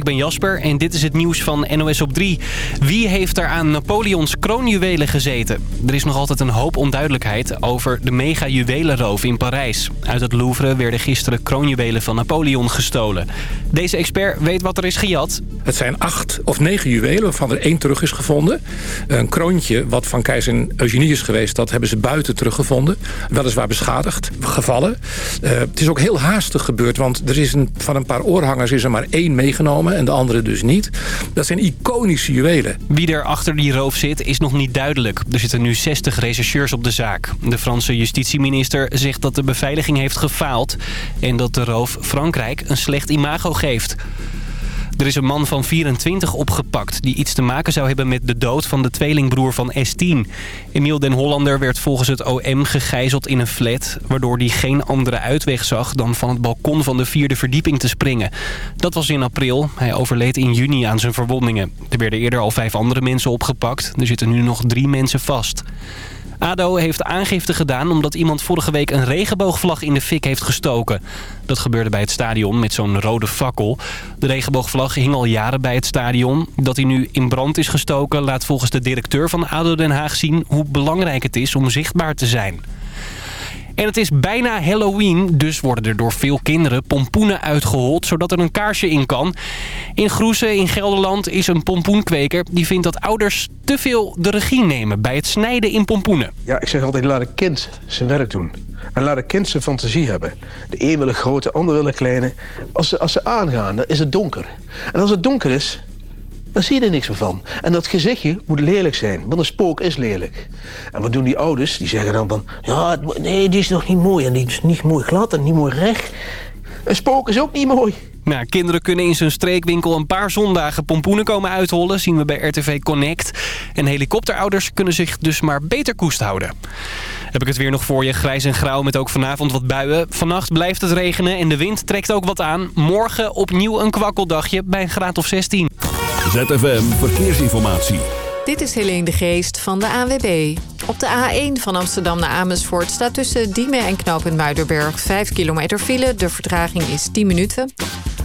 ik ben Jasper en dit is het nieuws van NOS op 3. Wie heeft er aan Napoleons kroonjuwelen gezeten? Er is nog altijd een hoop onduidelijkheid over de mega-juwelenroof in Parijs. Uit het Louvre werden gisteren kroonjuwelen van Napoleon gestolen. Deze expert weet wat er is gejat. Het zijn acht of negen juwelen waarvan er één terug is gevonden. Een kroontje wat van keizer Eugenie is geweest, dat hebben ze buiten teruggevonden. Weliswaar beschadigd, gevallen. Uh, het is ook heel haastig gebeurd, want er is een, van een paar oorhangers is er maar één meegenomen en de andere dus niet. Dat zijn iconische juwelen. Wie er achter die roof zit is nog niet duidelijk. Er zitten nu 60 rechercheurs op de zaak. De Franse justitieminister zegt dat de beveiliging heeft gefaald... en dat de roof Frankrijk een slecht imago geeft. Er is een man van 24 opgepakt die iets te maken zou hebben met de dood van de tweelingbroer van S10. Emiel den Hollander werd volgens het OM gegijzeld in een flat... waardoor hij geen andere uitweg zag dan van het balkon van de vierde verdieping te springen. Dat was in april. Hij overleed in juni aan zijn verwondingen. Er werden eerder al vijf andere mensen opgepakt. Er zitten nu nog drie mensen vast. ADO heeft aangifte gedaan omdat iemand vorige week een regenboogvlag in de fik heeft gestoken. Dat gebeurde bij het stadion met zo'n rode fakkel. De regenboogvlag hing al jaren bij het stadion. Dat hij nu in brand is gestoken laat volgens de directeur van ADO Den Haag zien hoe belangrijk het is om zichtbaar te zijn. En het is bijna Halloween, dus worden er door veel kinderen pompoenen uitgehold... zodat er een kaarsje in kan. In Groesen in Gelderland is een pompoenkweker... die vindt dat ouders te veel de regie nemen bij het snijden in pompoenen. Ja, ik zeg altijd, laat een kind zijn werk doen. En laat een kind zijn fantasie hebben. De een wil een grote, de ander wil een kleine. Als ze, als ze aangaan, dan is het donker. En als het donker is, dan zie je er niks meer van. En dat gezichtje moet lelijk zijn, want een spook is lelijk. En wat doen die ouders? Die zeggen dan van... Ja, nee, die is nog niet mooi. En die is niet mooi glad en niet mooi recht. Een spook is ook niet mooi. Nou, kinderen kunnen in zijn streekwinkel een paar zondagen pompoenen komen uithollen. Zien we bij RTV Connect. En helikopterouders kunnen zich dus maar beter koest houden. Heb ik het weer nog voor je. Grijs en grauw met ook vanavond wat buien. Vannacht blijft het regenen en de wind trekt ook wat aan. Morgen opnieuw een kwakkeldagje bij een graad of 16. ZFM Verkeersinformatie. Dit is Helene de Geest van de ANWB. Op de A1 van Amsterdam naar Amersfoort staat tussen Diemen en Knoop Muiderberg 5 kilometer file. De vertraging is 10 minuten.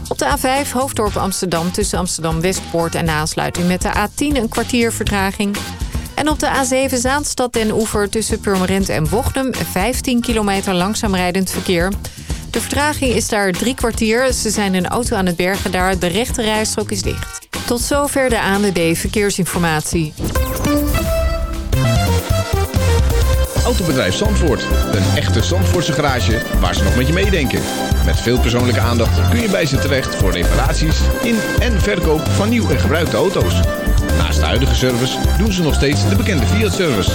Op de A5 Hoofddorp Amsterdam tussen Amsterdam Westpoort en aansluiting met de A10 een kwartier vertraging. En op de A7 Zaanstad den Oever tussen Purmerend en Wochnum 15 kilometer langzaam rijdend verkeer. De vertraging is daar drie kwartier. Ze zijn een auto aan het bergen daar. De rechte rijstrook is dicht. Tot zover de ANWB Verkeersinformatie. Autobedrijf Zandvoort. Een echte Zandvoortse garage waar ze nog met je meedenken. Met veel persoonlijke aandacht kun je bij ze terecht voor reparaties in en verkoop van nieuw en gebruikte auto's. Naast de huidige service doen ze nog steeds de bekende Fiat-service.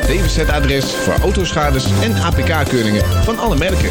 DWZ-adres voor autoschades en APK-keuringen van alle merken.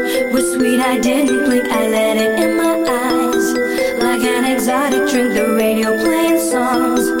were sweet, I didn't blink, I let it in my eyes. Like an exotic drink, the radio playing songs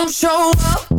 Don't show up,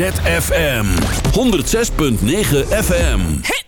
ZFM 106.9 FM.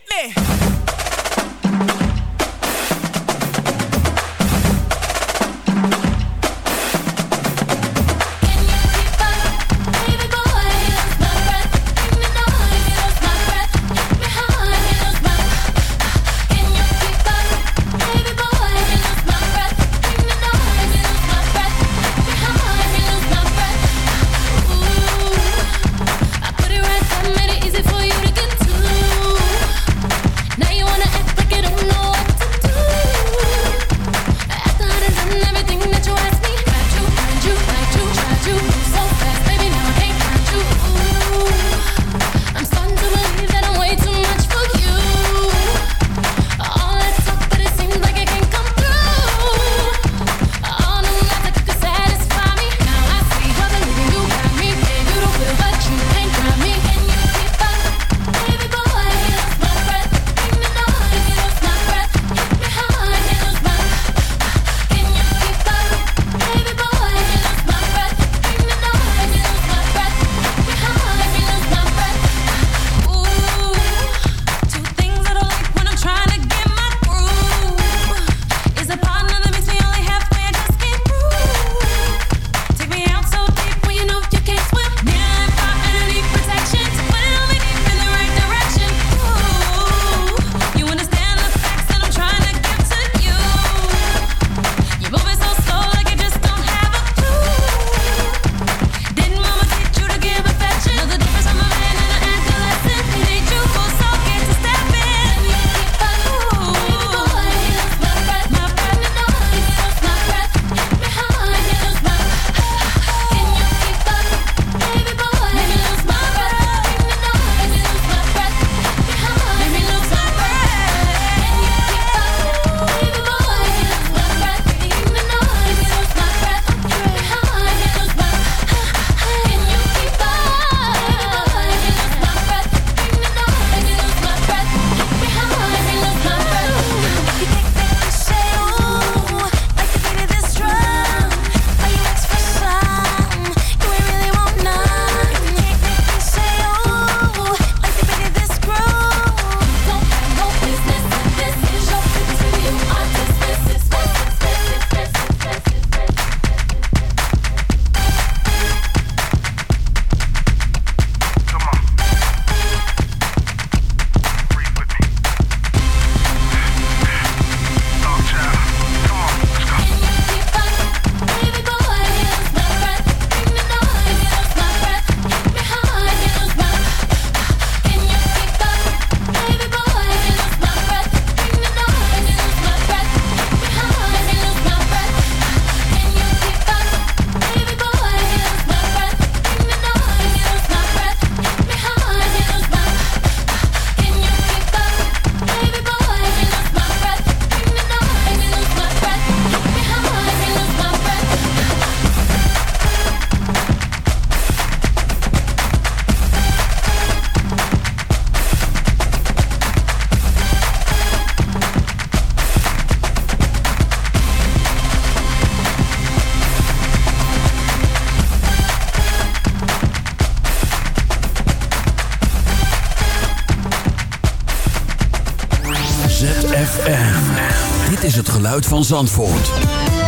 van Zandvoort.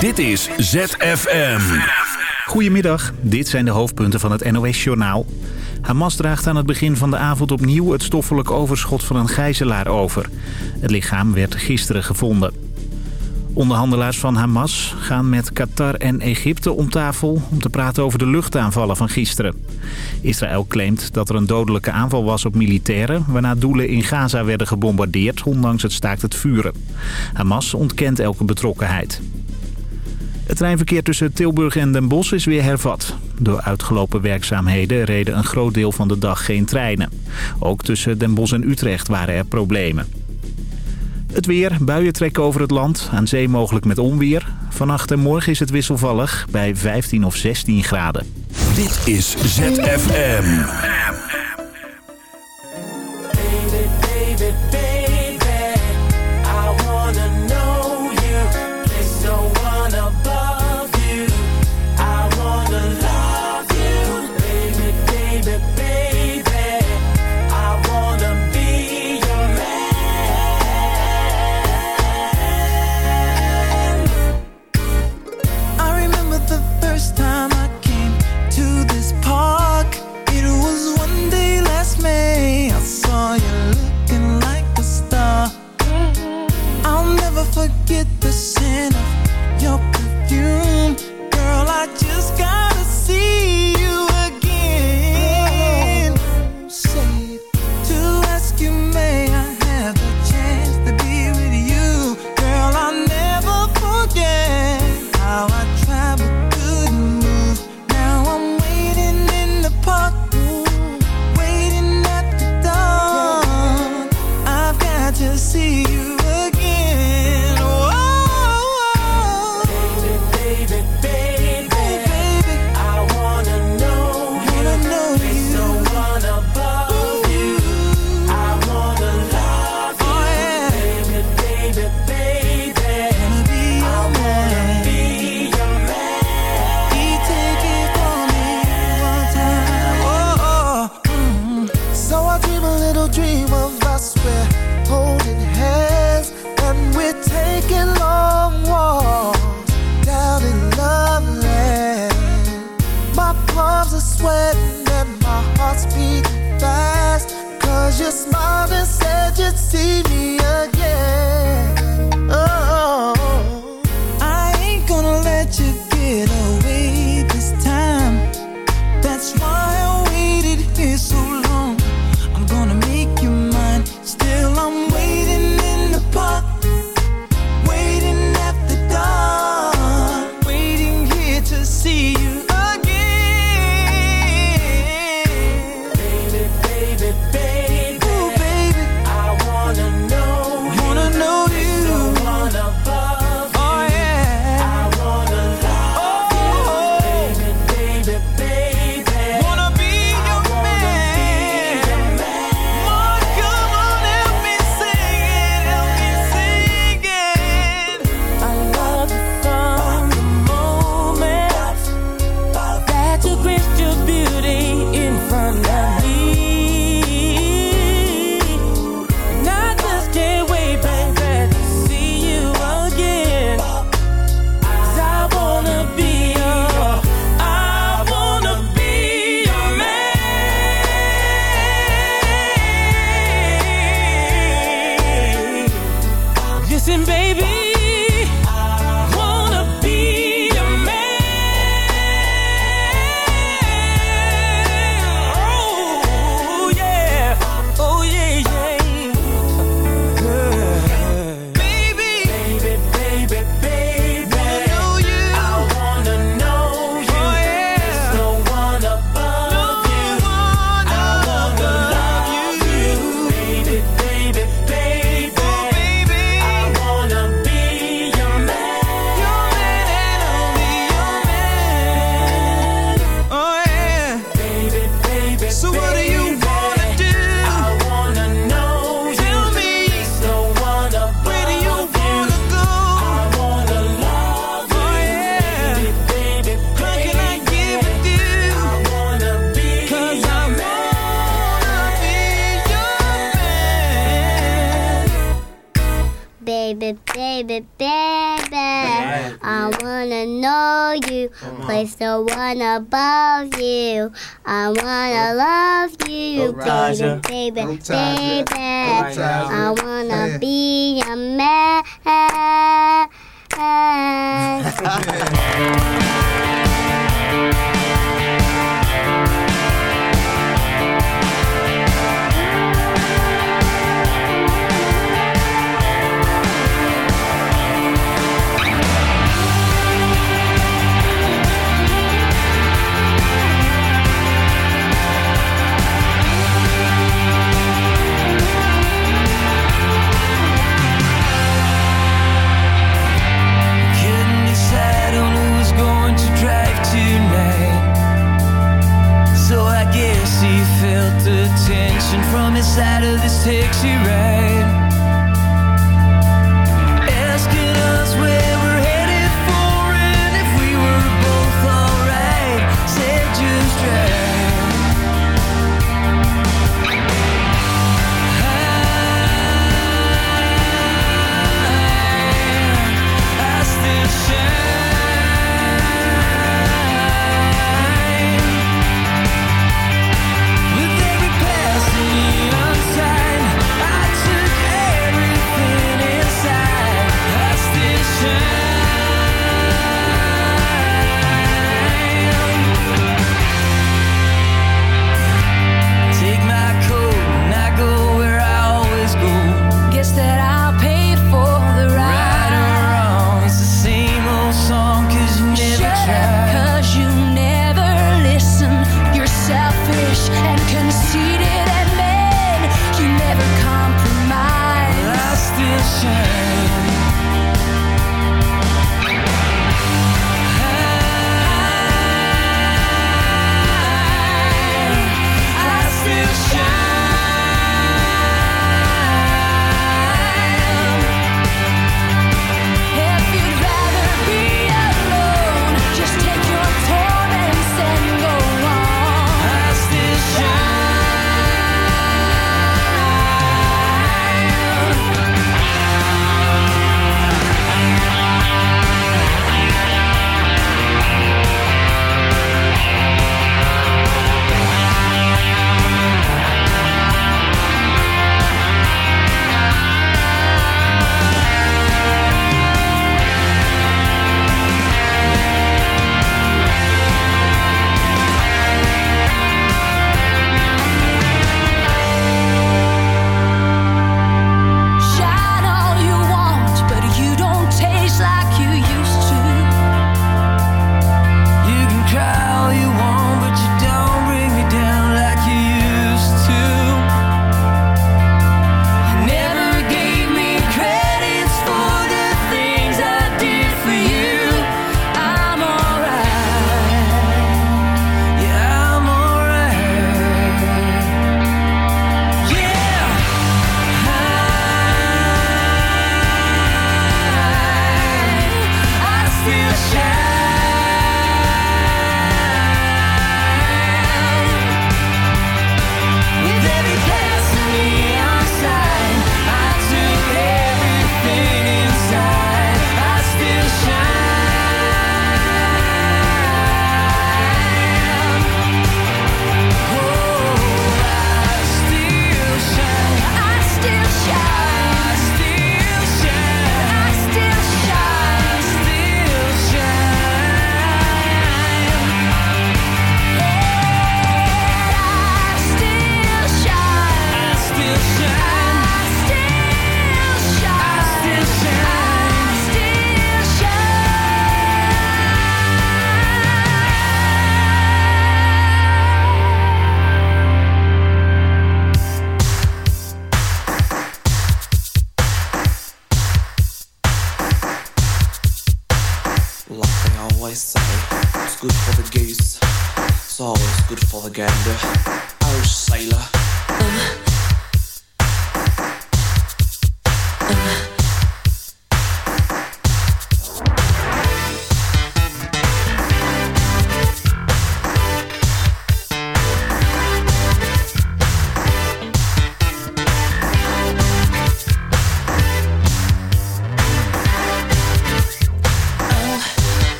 Dit is ZFM. Goedemiddag, dit zijn de hoofdpunten van het NOS-journaal. Hamas draagt aan het begin van de avond opnieuw het stoffelijk overschot van een gijzelaar over. Het lichaam werd gisteren gevonden. Onderhandelaars van Hamas gaan met Qatar en Egypte om tafel... om te praten over de luchtaanvallen van gisteren. Israël claimt dat er een dodelijke aanval was op militairen... waarna doelen in Gaza werden gebombardeerd, ondanks het staakt het vuren. Hamas ontkent elke betrokkenheid. Het treinverkeer tussen Tilburg en Den Bosch is weer hervat. Door uitgelopen werkzaamheden reden een groot deel van de dag geen treinen. Ook tussen Den Bosch en Utrecht waren er problemen. Het weer, buien trekken over het land, aan zee mogelijk met onweer. Vannacht en morgen is het wisselvallig bij 15 of 16 graden. Dit is ZFM. above you. I wanna oh. love you, oh, baby, baby, oh, baby. I wanna be a man. sadder this takes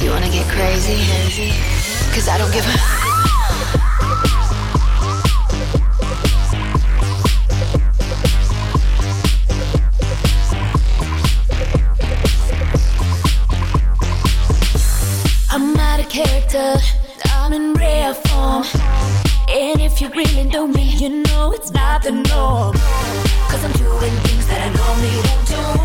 You wanna get crazy? Cause I don't give a. I'm not a. character, I'm in rare form. And if you really know me, you know it's not the norm. Cause I'm doing things that I normally don't do.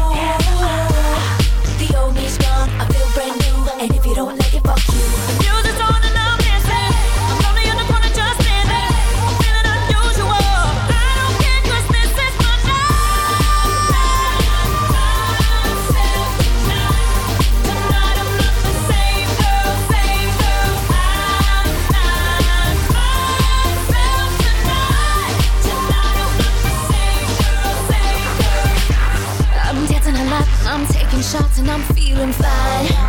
And if you don't like it, fuck you. The music's on and I'm dancing. I'm lonely just. I'm feeling unusual. I don't care 'cause this is my night. Myself tonight. Tonight I'm not the same girl, same girl. I'm not myself tonight. Tonight I'm not the same girl, same girl. I'm dancing a lot. I'm taking shots and I'm feeling fine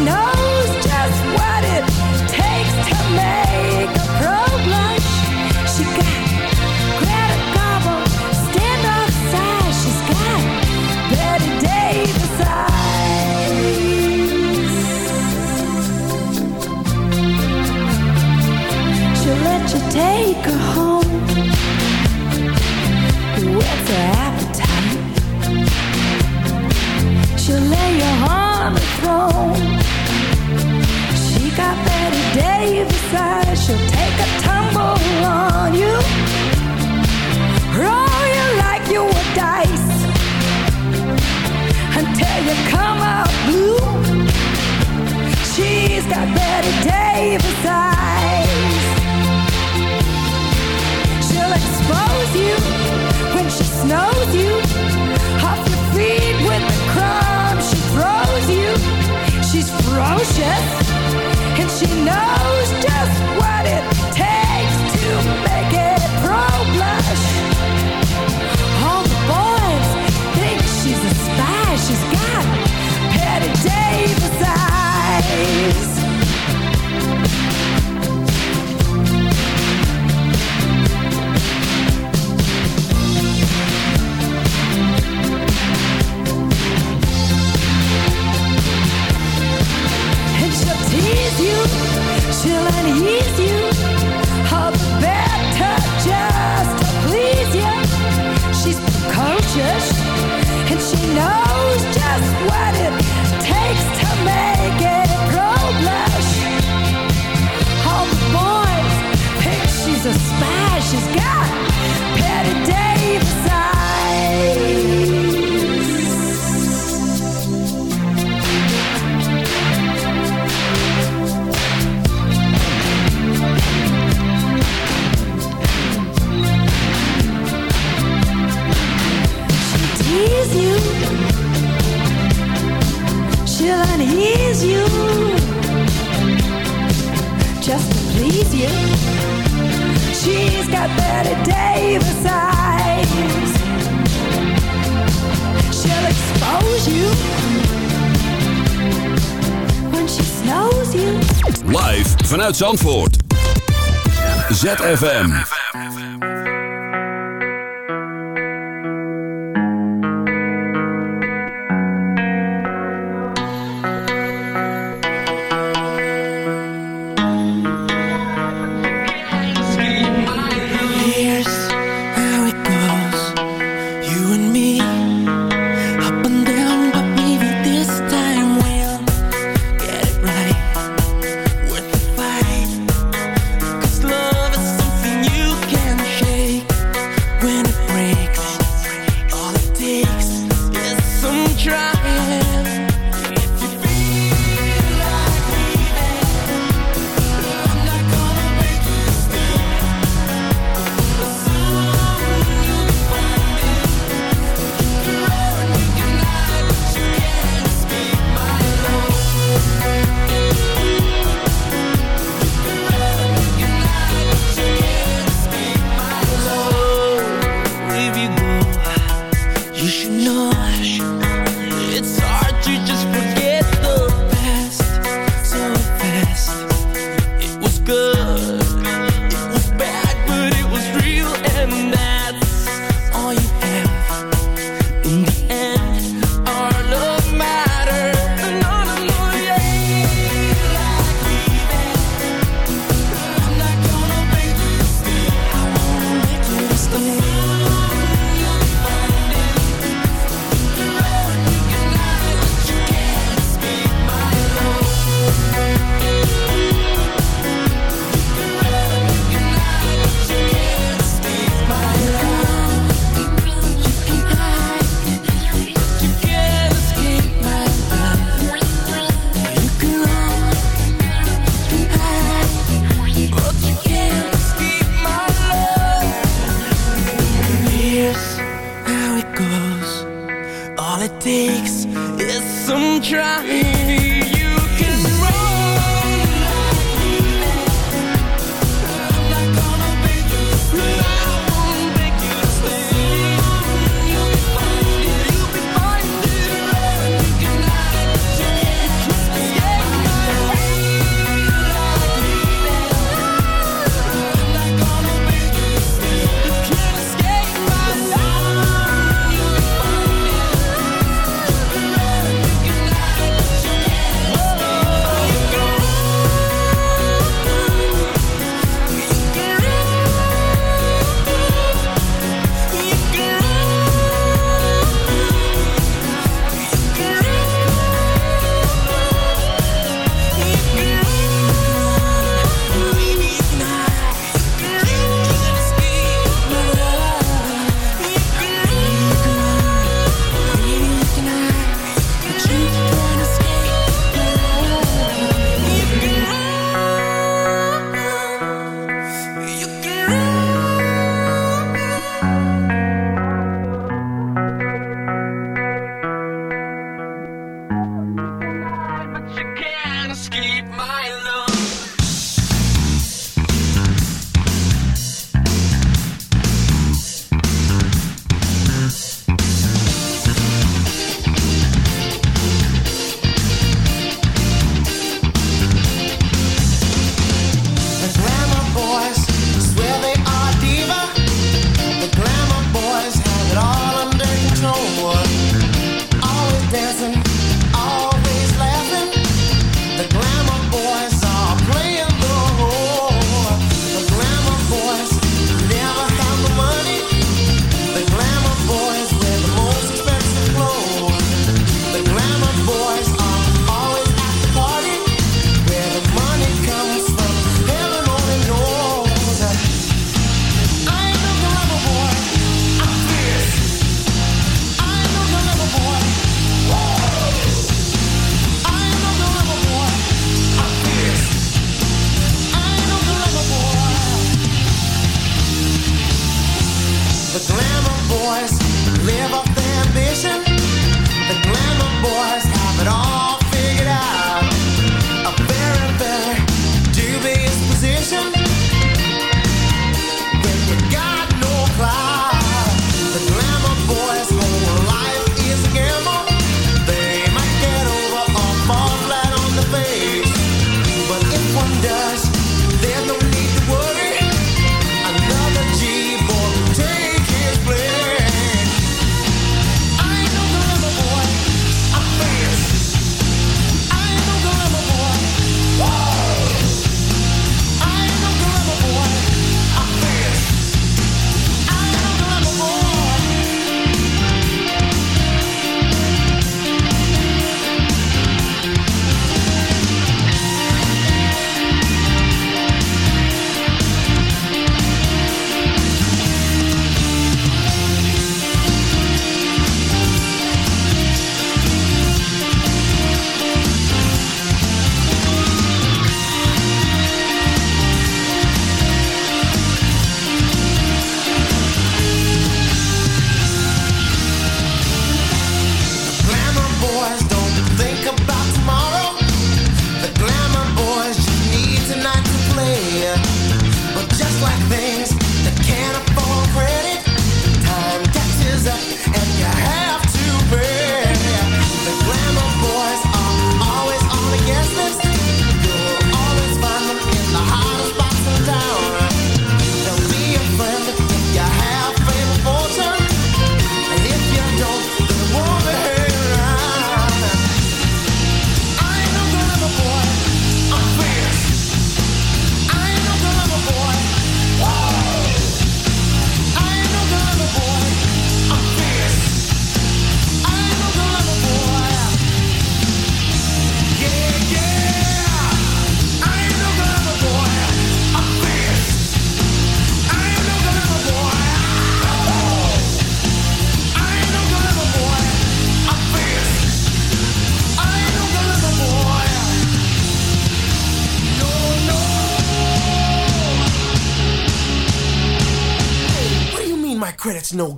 know. on you. Roll you like you were dice. Until you come out blue. She's got Betty Davis eyes. She'll expose you when she snows you. Off your feet with the crumbs she throws you. She's ferocious and she knows just what it Yes Zandvoort. ZFM.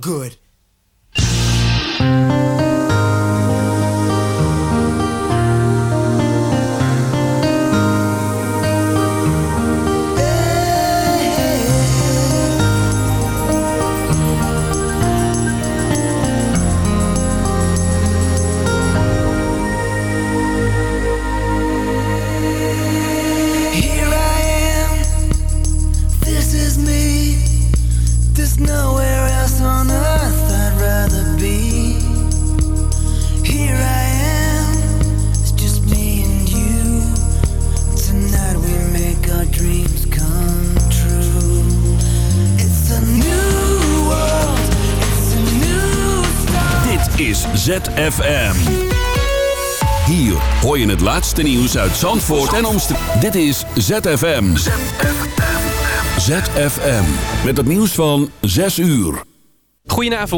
Good. ZFM. Hier hoor je het laatste nieuws uit Zandvoort en omstreken. Dit is ZFM. ZFM. Met het nieuws van 6 uur. Goedenavond.